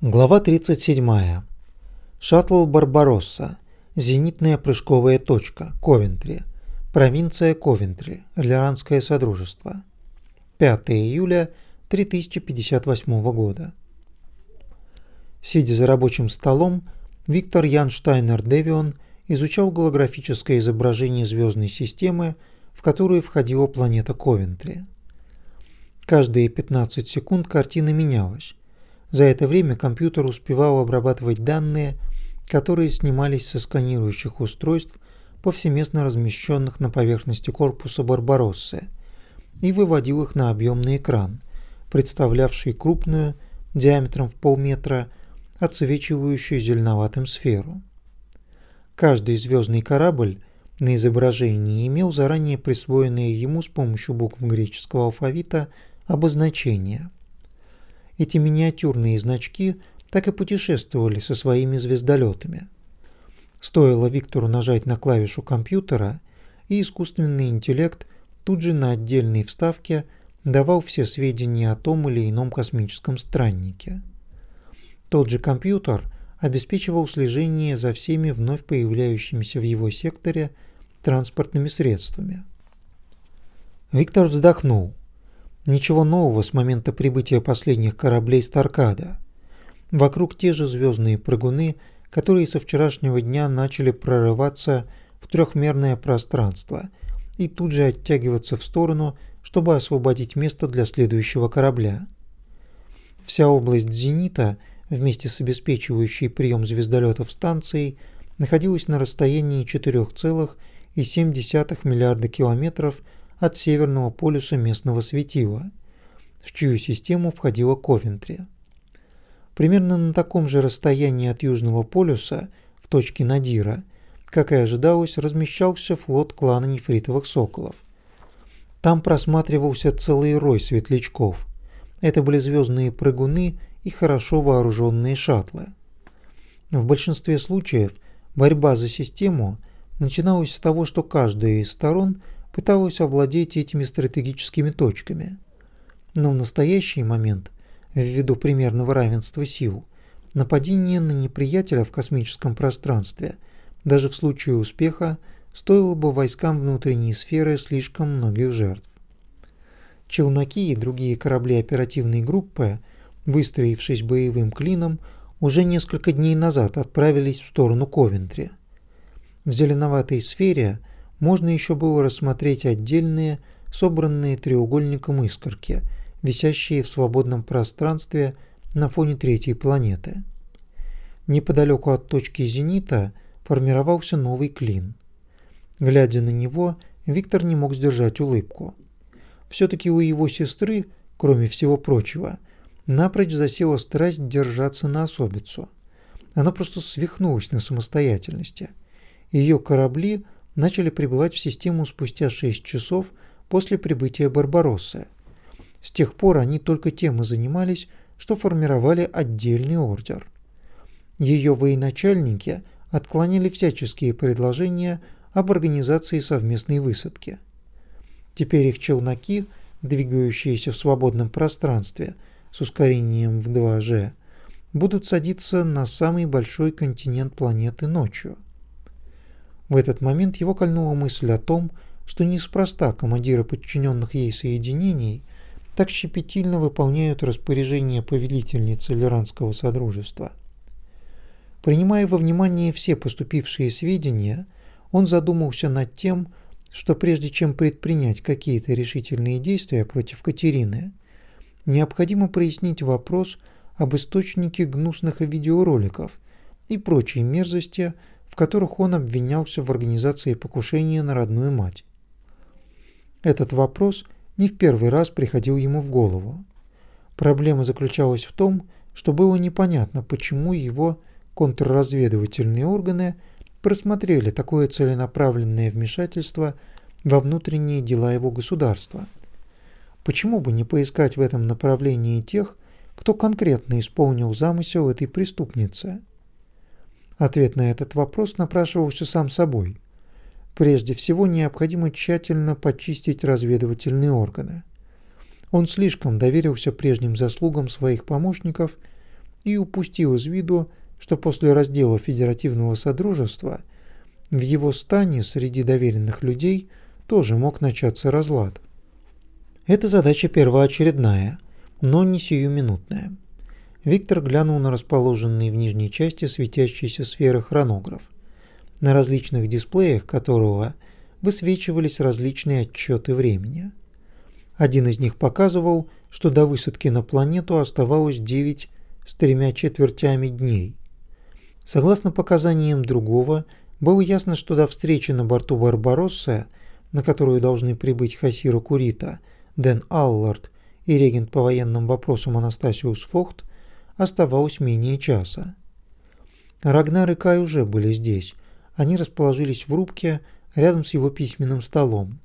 Глава 37. Шаттл «Барбаросса». Зенитная прыжковая точка. Ковентри. Провинция Ковентри. Ирландское Содружество. 5 июля 3058 года. Сидя за рабочим столом, Виктор Ян Штайнер Девион изучал голографическое изображение звездной системы, в которую входила планета Ковентри. Каждые 15 секунд картина менялась. За это время компьютер успевал обрабатывать данные, которые снимались со сканирующих устройств, повсеместно размещенных на поверхности корпуса Барбароссы, и выводил их на объемный экран, представлявший крупную, диаметром в полметра, отсвечивающую зеленоватым сферу. Каждый звездный корабль на изображении имел заранее присвоенные ему с помощью букв греческого алфавита обозначения – эти миниатюрные значки так и путешествовали со своими звездолетами. Стоило Виктору нажать на клавишу компьютера, и искусственный интеллект тут же на отдельной вставке давал все сведения о том или ином космическом страннике. Тот же компьютер обеспечивал слежение за всеми вновь появляющимися в его секторе транспортными средствами. Виктор вздохнул. Ничего нового с момента прибытия последних кораблей Старкада. Вокруг те же звездные прыгуны, которые со вчерашнего дня начали прорываться в трехмерное пространство и тут же оттягиваться в сторону, чтобы освободить место для следующего корабля. Вся область «Зенита» вместе с обеспечивающей прием звездолетов станцией находилась на расстоянии 4,7 миллиарда километров от северного полюса местного светила, в чью систему входила Ковентри. Примерно на таком же расстоянии от южного полюса, в точке Надира, как и ожидалось, размещался флот клана нефритовых соколов. Там просматривался целый рой светлячков. Это были звездные прыгуны и хорошо вооруженные шаттлы. В большинстве случаев борьба за систему начиналась с того, что каждая из сторон – пыталась овладеть этими стратегическими точками. Но в настоящий момент, ввиду примерного равенства сил, нападение на неприятеля в космическом пространстве, даже в случае успеха, стоило бы войскам внутренней сферы слишком многих жертв. Челноки и другие корабли оперативной группы, выстроившись боевым клином, уже несколько дней назад отправились в сторону Ковентри. В зеленоватой сфере можно еще было рассмотреть отдельные, собранные треугольником искорки, висящие в свободном пространстве на фоне третьей планеты. Неподалеку от точки зенита формировался новый клин. Глядя на него, Виктор не мог сдержать улыбку. Все-таки у его сестры, кроме всего прочего, напрочь засела страсть держаться на особицу. Она просто свихнулась на самостоятельности. Ее корабли – начали прибывать в систему спустя 6 часов после прибытия Барбароссы. С тех пор они только тем и занимались, что формировали отдельный ордер. Ее военачальники отклонили всяческие предложения об организации совместной высадки. Теперь их челноки, двигающиеся в свободном пространстве с ускорением в 2G, будут садиться на самый большой континент планеты ночью – в этот момент его кольнула мысль о том, что неспроста командиры подчиненных ей соединений так щепетильно выполняют распоряжения повелительницы Лиранского Содружества. Принимая во внимание все поступившие сведения, он задумался над тем, что прежде чем предпринять какие-то решительные действия против Катерины, необходимо прояснить вопрос об источнике гнусных видеороликов и прочей мерзости, которых он обвинялся в организации покушения на родную мать. Этот вопрос не в первый раз приходил ему в голову. Проблема заключалась в том, что было непонятно, почему его контрразведывательные органы просмотрели такое целенаправленное вмешательство во внутренние дела его государства. Почему бы не поискать в этом направлении тех, кто конкретно исполнил замысел этой преступницы? Ответ на этот вопрос напрашивался сам собой. Прежде всего необходимо тщательно почистить разведывательные органы. Он слишком доверился прежним заслугам своих помощников и упустил из виду, что после раздела Федеративного Содружества в его стане среди доверенных людей тоже мог начаться разлад. Эта задача первоочередная, но не сиюминутная. Виктор глянул на расположенный в нижней части светящиеся сферы хронограф, на различных дисплеях которого высвечивались различные отчеты времени. Один из них показывал, что до высадки на планету оставалось 9 с тремя четвертями дней. Согласно показаниям другого, было ясно, что до встречи на борту Барбаросса, на которую должны прибыть Хасиру Курита, Дэн Аллард и регент по военным вопросам Анастасиус Фохт, оставалось менее часа. Рагнар и Кай уже были здесь. Они расположились в рубке рядом с его письменным столом.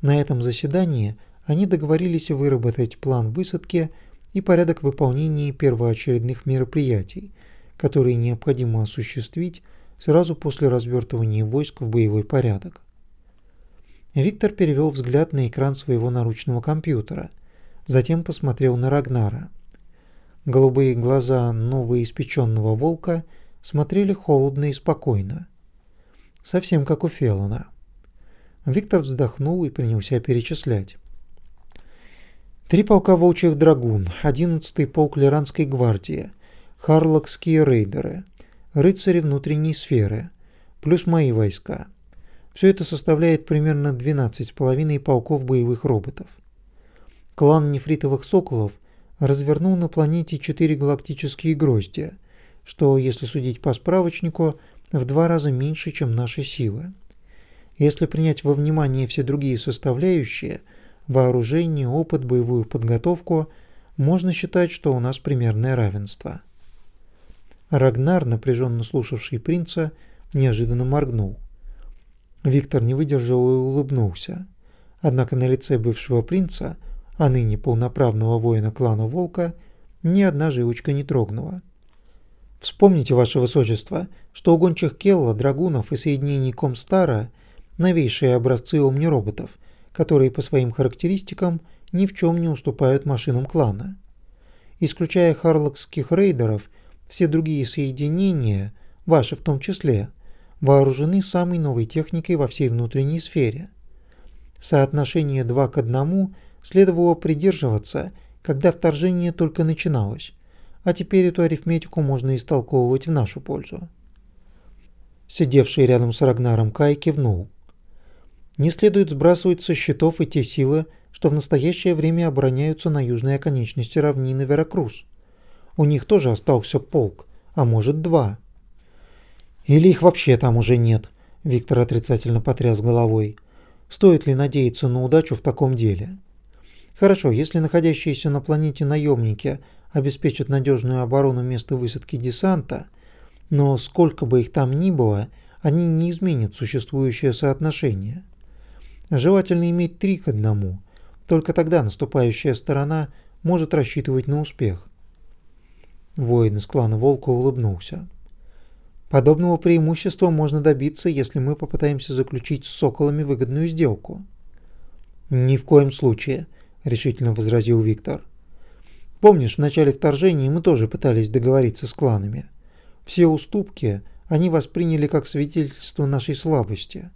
На этом заседании они договорились выработать план высадки и порядок выполнения первоочередных мероприятий, которые необходимо осуществить сразу после развертывания войск в боевой порядок. Виктор перевел взгляд на экран своего наручного компьютера, затем посмотрел на Рагнара. Голубые глаза новоиспеченного волка смотрели холодно и спокойно. Совсем как у Феллона. Виктор вздохнул и принялся перечислять. Три полка волчьих драгун, одиннадцатый полк Лиранской гвардии, харлокские рейдеры, рыцари внутренней сферы, плюс мои войска. Все это составляет примерно 12,5 полков боевых роботов. Клан нефритовых соколов развернул на планете четыре галактические грозди, что, если судить по справочнику, в два раза меньше, чем наши силы. Если принять во внимание все другие составляющие – вооружение, опыт, боевую подготовку, можно считать, что у нас примерное равенство. Рагнар, напряженно слушавший принца, неожиданно моргнул. Виктор не выдержал и улыбнулся. Однако на лице бывшего принца, а ныне полноправного воина клана Волка, ни одна жилочка не трогнула. Вспомните, ваше высочество, что у гончих Келла, драгунов и соединений Комстара новейшие образцы омни-роботов – которые по своим характеристикам ни в чем не уступают машинам клана. Исключая харлокских рейдеров, все другие соединения, ваши в том числе, вооружены самой новой техникой во всей внутренней сфере. Соотношение 2 к 1 следовало придерживаться, когда вторжение только начиналось, а теперь эту арифметику можно истолковывать в нашу пользу. Сидевший рядом с Рагнаром Кай кивнул. Не следует сбрасывать со счетов и те силы, что в настоящее время обороняются на южной оконечности равнины Веракрус. У них тоже остался полк, а может два. Или их вообще там уже нет, Виктор отрицательно потряс головой. Стоит ли надеяться на удачу в таком деле? Хорошо, если находящиеся на планете наемники обеспечат надежную оборону места высадки десанта, но сколько бы их там ни было, они не изменят существующее соотношение. Желательно иметь три к одному. Только тогда наступающая сторона может рассчитывать на успех. Воин из клана Волка улыбнулся. Подобного преимущества можно добиться, если мы попытаемся заключить с соколами выгодную сделку. Ни в коем случае, решительно возразил Виктор. Помнишь, в начале вторжения мы тоже пытались договориться с кланами. Все уступки они восприняли как свидетельство нашей слабости.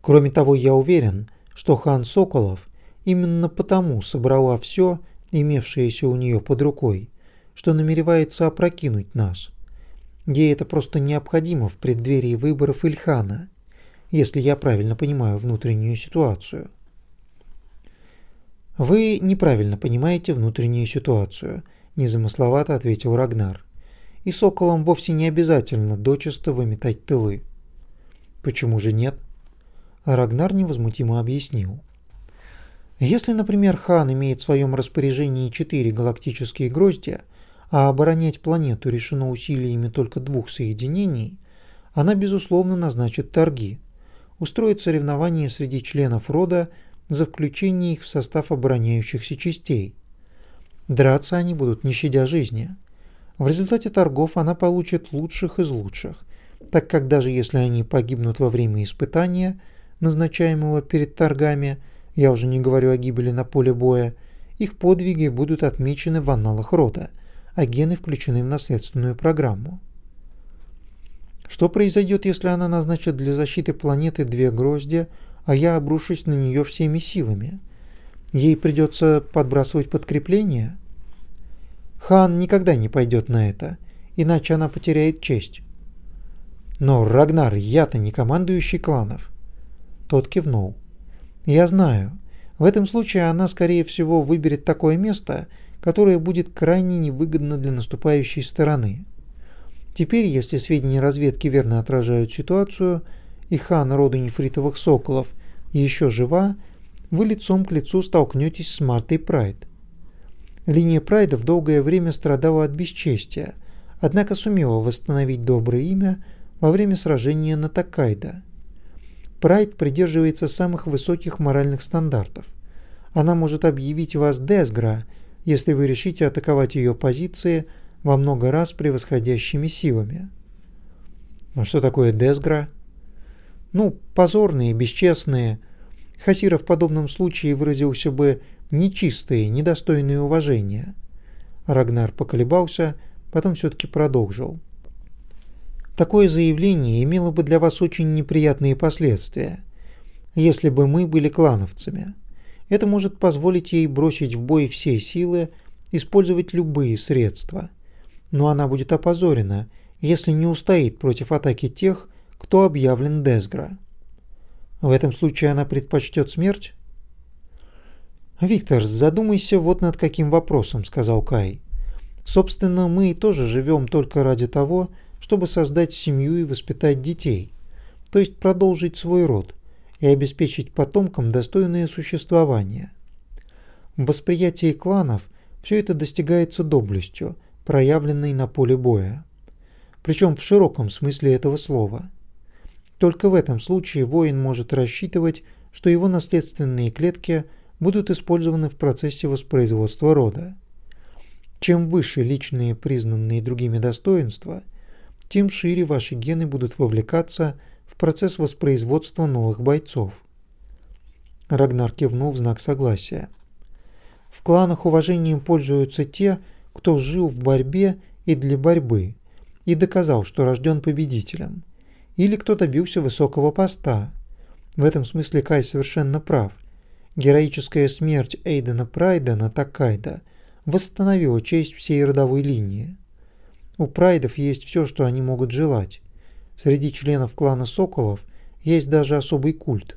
Кроме того, я уверен, что хан Соколов именно потому собрала все, имевшееся у нее под рукой, что намеревается опрокинуть нас. Ей это просто необходимо в преддверии выборов Ильхана, если я правильно понимаю внутреннюю ситуацию. Вы неправильно понимаете внутреннюю ситуацию, незамысловато ответил Рагнар. И соколам вовсе не обязательно дочисто выметать тылы. Почему же нет? Рагнар невозмутимо объяснил. Если, например, хан имеет в своем распоряжении четыре галактические гроздья, а оборонять планету решено усилиями только двух соединений, она, безусловно, назначит торги, устроит соревнования среди членов рода за включение их в состав обороняющихся частей. Драться они будут, не щадя жизни. В результате торгов она получит лучших из лучших, так как даже если они погибнут во время испытания – назначаемого перед торгами, я уже не говорю о гибели на поле боя, их подвиги будут отмечены в анналах рода, а гены включены в наследственную программу. Что произойдет, если она назначит для защиты планеты две гроздья, а я обрушусь на нее всеми силами? Ей придется подбрасывать подкрепление? Хан никогда не пойдет на это, иначе она потеряет честь. Но, Рагнар, я-то не командующий кланов. Тот кивнул. Я знаю. В этом случае она, скорее всего, выберет такое место, которое будет крайне невыгодно для наступающей стороны. Теперь, если сведения разведки верно отражают ситуацию, и хан рода нефритовых соколов еще жива, вы лицом к лицу столкнетесь с Мартой Прайд. Линия Прайдов долгое время страдала от бесчестия, однако сумела восстановить доброе имя во время сражения на Такайда. Прайд придерживается самых высоких моральных стандартов. Она может объявить вас Десгра, если вы решите атаковать ее позиции – во много раз превосходящими силами. Но что такое Десгра? Ну, позорные, бесчестные. Хасира в подобном случае выразился бы нечистые, недостойные уважения. Рагнар поколебался, потом все-таки продолжил. Такое заявление имело бы для вас очень неприятные последствия, если бы мы были клановцами. Это может позволить ей бросить в бой все силы, использовать любые средства – но она будет опозорена, если не устоит против атаки тех, кто объявлен Десгра. В этом случае она предпочтет смерть? «Виктор, задумайся вот над каким вопросом», — сказал Кай. «Собственно, мы тоже живем только ради того, чтобы создать семью и воспитать детей, то есть продолжить свой род и обеспечить потомкам достойное существование. В восприятии кланов все это достигается доблестью, проявленный на поле боя. Причем в широком смысле этого слова. Только в этом случае воин может рассчитывать, что его наследственные клетки будут использованы в процессе воспроизводства рода. Чем выше личные признанные другими достоинства, тем шире ваши гены будут вовлекаться в процесс воспроизводства новых бойцов. Рагнар кивнул в знак согласия. В кланах уважением пользуются те, кто жил в борьбе и для борьбы и доказал, что рожден победителем, или кто добился высокого поста. В этом смысле Кай совершенно прав. Героическая смерть Эйдена Прайдена Такайда восстановила честь всей родовой линии. У Прайдов есть все, что они могут желать. Среди членов клана Соколов есть даже особый культ.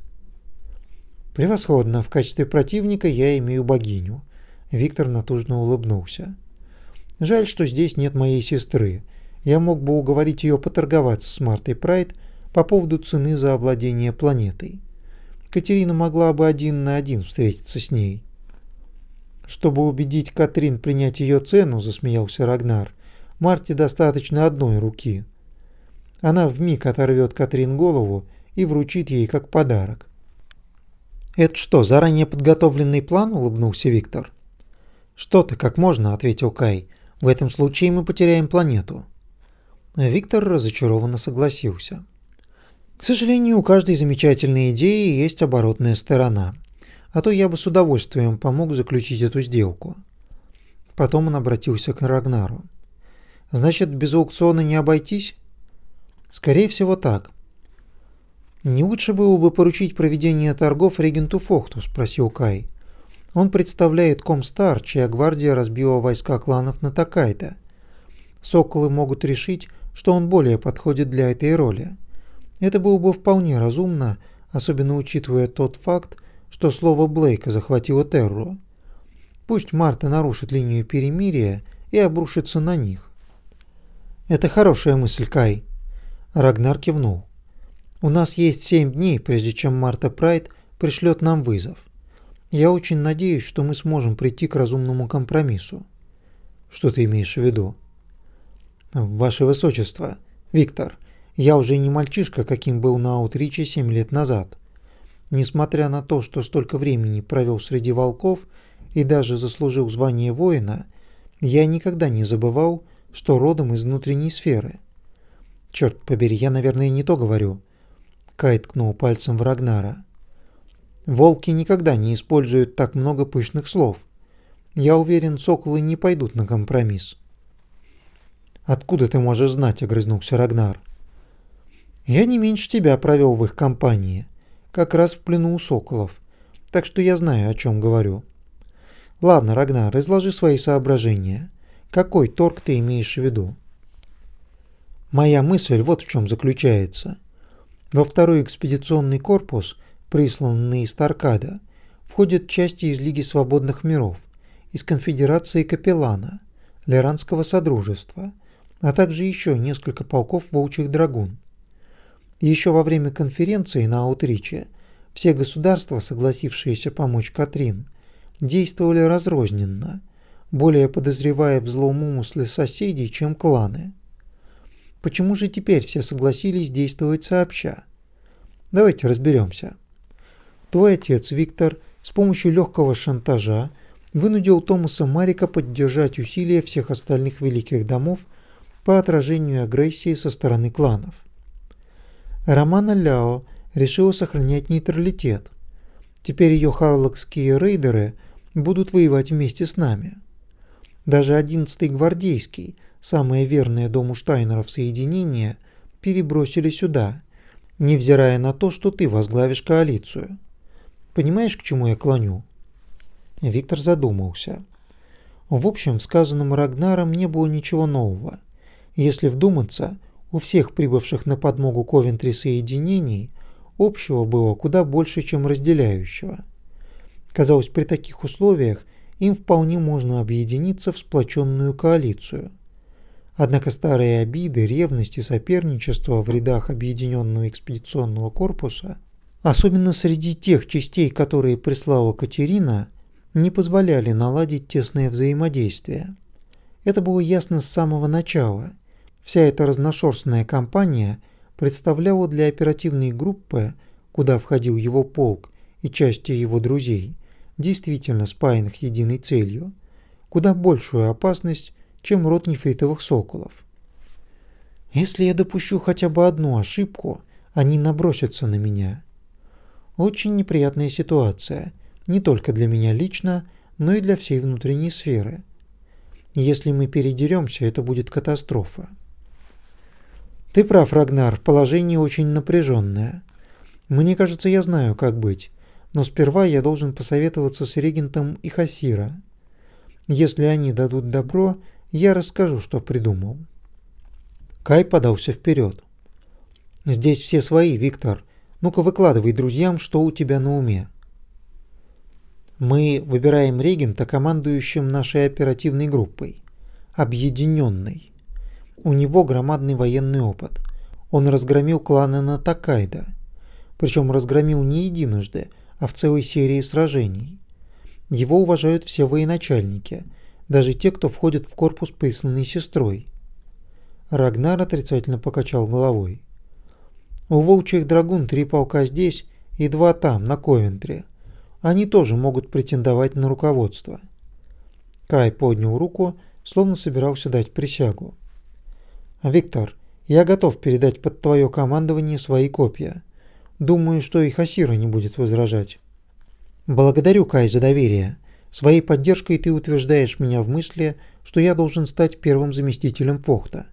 Превосходно, в качестве противника я имею богиню. Виктор натужно улыбнулся. Жаль, что здесь нет моей сестры. Я мог бы уговорить ее поторговаться с Мартой Прайд по поводу цены за овладение планетой. Катерина могла бы один на один встретиться с ней. Чтобы убедить Катрин принять ее цену, засмеялся Рагнар, Марте достаточно одной руки. Она вмиг оторвет Катрин голову и вручит ей как подарок. «Это что, заранее подготовленный план?» – улыбнулся Виктор. «Что ты, как можно?» – ответил Кай. В этом случае мы потеряем планету. Виктор разочарованно согласился. К сожалению, у каждой замечательной идеи есть оборотная сторона. А то я бы с удовольствием помог заключить эту сделку. Потом он обратился к Рагнару. Значит, без аукциона не обойтись? Скорее всего, так. Не лучше было бы поручить проведение торгов регенту Фохту, спросил Кай. Он представляет Комстар, чья гвардия разбила войска кланов на Такайда. Соколы могут решить, что он более подходит для этой роли. Это было бы вполне разумно, особенно учитывая тот факт, что слово Блейка захватило Терру. Пусть Марта нарушит линию перемирия и обрушится на них. Это хорошая мысль, Кай. Рагнар кивнул. У нас есть семь дней, прежде чем Марта Прайд пришлет нам вызов. Я очень надеюсь, что мы сможем прийти к разумному компромиссу. Что ты имеешь в виду? Ваше Высочество, Виктор, я уже не мальчишка, каким был на Аутриче семь лет назад. Несмотря на то, что столько времени провел среди волков и даже заслужил звание воина, я никогда не забывал, что родом из внутренней сферы. Черт побери, я, наверное, не то говорю. Кай ткнул пальцем в Рагнара. Волки никогда не используют так много пышных слов. Я уверен, соколы не пойдут на компромисс. «Откуда ты можешь знать?» – огрызнулся Рагнар. «Я не меньше тебя провел в их компании, как раз в плену у соколов, так что я знаю, о чем говорю». «Ладно, Рагнар, изложи свои соображения. Какой торг ты имеешь в виду?» «Моя мысль вот в чем заключается. Во второй экспедиционный корпус, присланный из Таркада, входят части из Лиги Свободных Миров, из Конфедерации Капеллана, Леранского Содружества, а также еще несколько полков волчьих драгун. Еще во время конференции на Аутриче все государства, согласившиеся помочь Катрин, действовали разрозненно, более подозревая в злом умысле соседей, чем кланы. Почему же теперь все согласились действовать сообща? Давайте разберемся. Твой отец Виктор с помощью легкого шантажа вынудил Томаса Марика поддержать усилия всех остальных великих домов по отражению агрессии со стороны кланов. Романа Ляо решила сохранять нейтралитет. Теперь ее харлокские рейдеры будут воевать вместе с нами. Даже 11-й гвардейский, самое верное дому Штайнеров соединение, перебросили сюда, невзирая на то, что ты возглавишь коалицию. Понимаешь, к чему я клоню? Виктор задумался. В общем, в сказанном Рагнаром не было ничего нового. Если вдуматься, у всех прибывших на подмогу Ковентри соединений общего было куда больше, чем разделяющего. Казалось, при таких условиях им вполне можно объединиться в сплоченную коалицию. Однако старые обиды, ревность и соперничество в рядах объединенного экспедиционного корпуса, особенно среди тех частей, которые прислала Катерина, не позволяли наладить тесное взаимодействие. Это было ясно с самого начала. Вся эта разношерстная компания представляла для оперативной группы, куда входил его полк и части его друзей, действительно спаянных единой целью, куда большую опасность, чем род нефритовых соколов. Если я допущу хотя бы одну ошибку, они набросятся на меня. Очень неприятная ситуация – не только для меня лично, но и для всей внутренней сферы. Если мы передеремся, это будет катастрофа. Ты прав, Рагнар, положение очень напряженное. Мне кажется, я знаю, как быть, но сперва я должен посоветоваться с регентом и Хасира. Если они дадут добро, я расскажу, что придумал. Кай подался вперед. Здесь все свои, Виктор. Ну-ка выкладывай друзьям, что у тебя на уме. Мы выбираем регента командующим нашей оперативной группой. Объединенной. У него громадный военный опыт. Он разгромил кланы на Такайда. Причем разгромил не единожды, а в целой серии сражений. Его уважают все военачальники, даже те, кто входит в корпус присланной сестрой. Рагнар отрицательно покачал головой. У волчьих драгун три полка здесь и два там, на Ковентре они тоже могут претендовать на руководство. Кай поднял руку, словно собирался дать присягу. «Виктор, я готов передать под твое командование свои копья. Думаю, что и Хасира не будет возражать». «Благодарю, Кай, за доверие. Своей поддержкой ты утверждаешь меня в мысли, что я должен стать первым заместителем Фохта.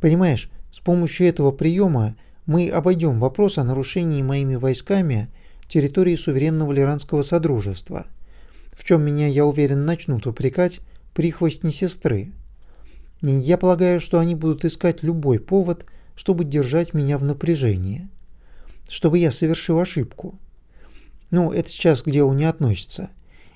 Понимаешь, с помощью этого приема мы обойдем вопрос о нарушении моими войсками территории суверенного Лиранского Содружества, в чем меня, я уверен, начнут упрекать прихвостни сестры. Я полагаю, что они будут искать любой повод, чтобы держать меня в напряжении, чтобы я совершил ошибку. Ну, это сейчас к делу не относится.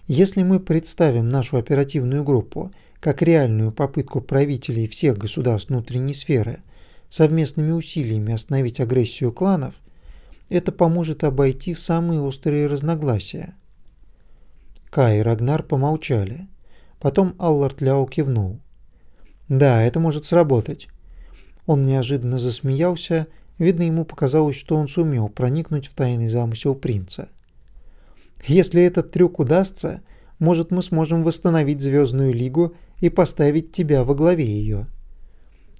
Если мы представим нашу оперативную группу как реальную попытку правителей всех государств внутренней сферы совместными усилиями остановить агрессию кланов – это поможет обойти самые острые разногласия. Кай и Рагнар помолчали. Потом Аллард Ляо кивнул. «Да, это может сработать». Он неожиданно засмеялся, видно ему показалось, что он сумел проникнуть в тайный замысел принца. «Если этот трюк удастся, может мы сможем восстановить Звездную Лигу и поставить тебя во главе ее».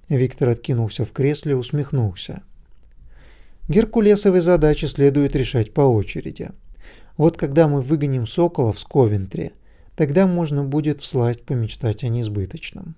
Виктор откинулся в кресле усмехнулся. Геркулесовые задачи следует решать по очереди. Вот когда мы выгоним соколов с Ковентри, тогда можно будет всласть помечтать о несбыточном.